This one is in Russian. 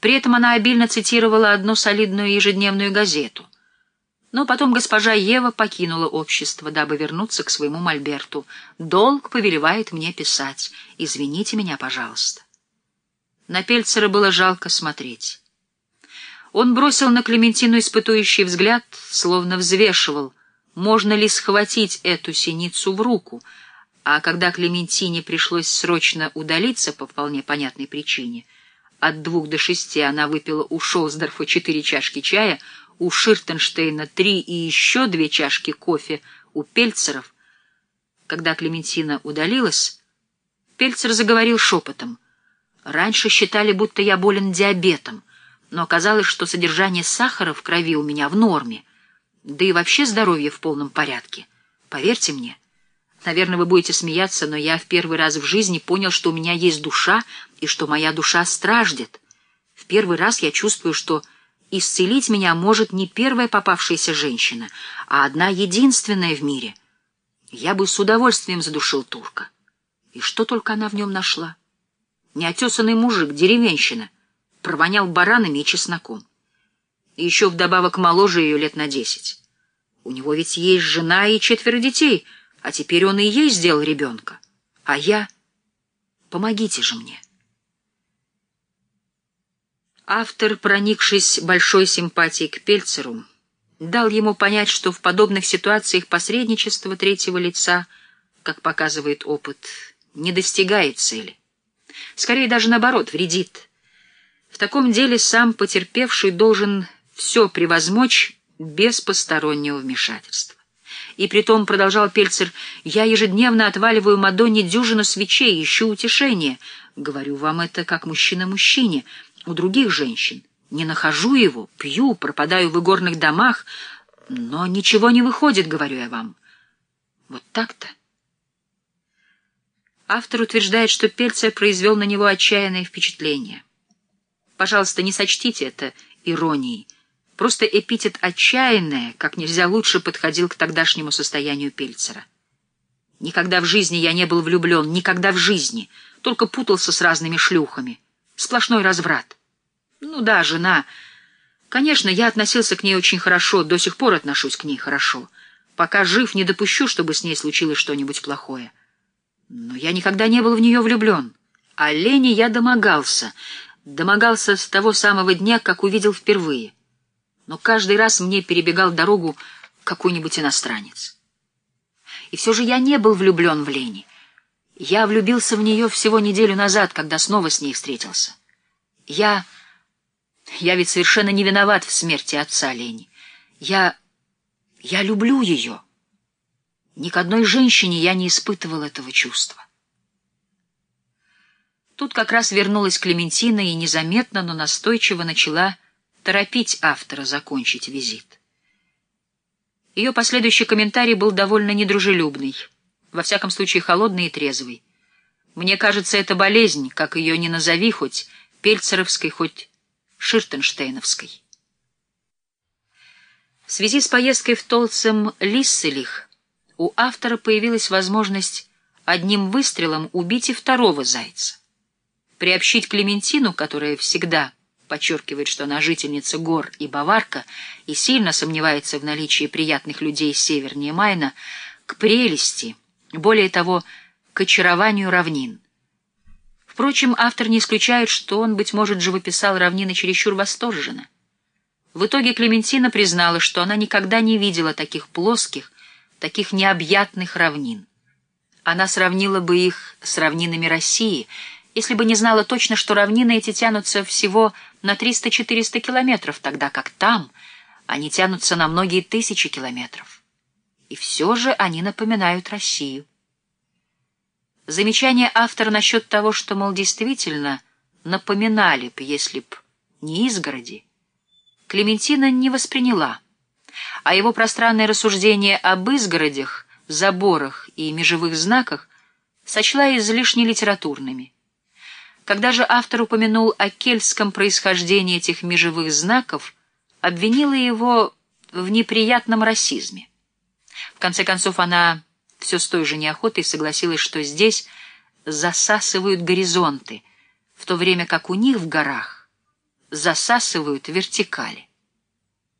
При этом она обильно цитировала одну солидную ежедневную газету. Но потом госпожа Ева покинула общество, дабы вернуться к своему мольберту. «Долг повелевает мне писать. Извините меня, пожалуйста». На Пельцера было жалко смотреть. Он бросил на Клементину испытующий взгляд, словно взвешивал, можно ли схватить эту синицу в руку, а когда Клементине пришлось срочно удалиться по вполне понятной причине, от двух до шести она выпила у Шолсдорфа четыре чашки чая, у Ширтенштейна три и еще две чашки кофе у Пельцеров. Когда Клементина удалилась, Пельцер заговорил шепотом. «Раньше считали, будто я болен диабетом, но оказалось, что содержание сахара в крови у меня в норме, да и вообще здоровье в полном порядке. Поверьте мне». Наверное, вы будете смеяться, но я в первый раз в жизни понял, что у меня есть душа и что моя душа страждет. В первый раз я чувствую, что исцелить меня может не первая попавшаяся женщина, а одна единственная в мире. Я бы с удовольствием задушил турка. И что только она в нем нашла? Неотесанный мужик, деревенщина, провонял баранами и чесноком. И еще вдобавок моложе ее лет на десять. У него ведь есть жена и четверо детей — а теперь он и ей сделал ребенка. А я... Помогите же мне. Автор, проникшись большой симпатией к Пельцеру, дал ему понять, что в подобных ситуациях посредничество третьего лица, как показывает опыт, не достигает цели. Скорее даже наоборот, вредит. В таком деле сам потерпевший должен все превозмочь без постороннего вмешательства. И притом, продолжал Пельцер, я ежедневно отваливаю Мадонне дюжину свечей, ищу утешения. Говорю вам это как мужчина мужчине, у других женщин. Не нахожу его, пью, пропадаю в игорных домах, но ничего не выходит, говорю я вам. Вот так-то. Автор утверждает, что Пельцер произвел на него отчаянное впечатление. Пожалуйста, не сочтите это иронией. Просто эпитет «отчаянная» как нельзя лучше подходил к тогдашнему состоянию Пельцера. Никогда в жизни я не был влюблен, никогда в жизни, только путался с разными шлюхами. Сплошной разврат. Ну да, жена. Конечно, я относился к ней очень хорошо, до сих пор отношусь к ней хорошо. Пока жив, не допущу, чтобы с ней случилось что-нибудь плохое. Но я никогда не был в нее влюблен. А Лене я домогался. Домогался с того самого дня, как увидел впервые но каждый раз мне перебегал дорогу какой-нибудь иностранец. И все же я не был влюблен в Лени. Я влюбился в нее всего неделю назад, когда снова с ней встретился. Я... Я ведь совершенно не виноват в смерти отца Лени. Я... Я люблю ее. Ни к одной женщине я не испытывал этого чувства. Тут как раз вернулась Клементина и незаметно, но настойчиво начала торопить автора закончить визит. Ее последующий комментарий был довольно недружелюбный, во всяком случае холодный и трезвый. Мне кажется, это болезнь, как ее ни назови, хоть пельцеровской, хоть ширтенштейновской. В связи с поездкой в Толцем-Лисселих у автора появилась возможность одним выстрелом убить и второго зайца. Приобщить Клементину, которая всегда подчеркивает, что она жительница гор и баварка и сильно сомневается в наличии приятных людей севернее Майна, к прелести, более того, к очарованию равнин. Впрочем, автор не исключает, что он, быть может, живописал равнины чересчур восторженно. В итоге Клементина признала, что она никогда не видела таких плоских, таких необъятных равнин. Она сравнила бы их с равнинами России — если бы не знала точно, что равнины эти тянутся всего на 300-400 километров, тогда как там они тянутся на многие тысячи километров. И все же они напоминают Россию. Замечание автора насчет того, что, мол, действительно напоминали б, если б не изгороди, Клементина не восприняла, а его пространное рассуждение об изгородях, заборах и межевых знаках сочла излишне литературными. Когда же автор упомянул о кельтском происхождении этих межевых знаков, обвинила его в неприятном расизме. В конце концов, она все с той же неохотой согласилась, что здесь засасывают горизонты, в то время как у них в горах засасывают вертикали.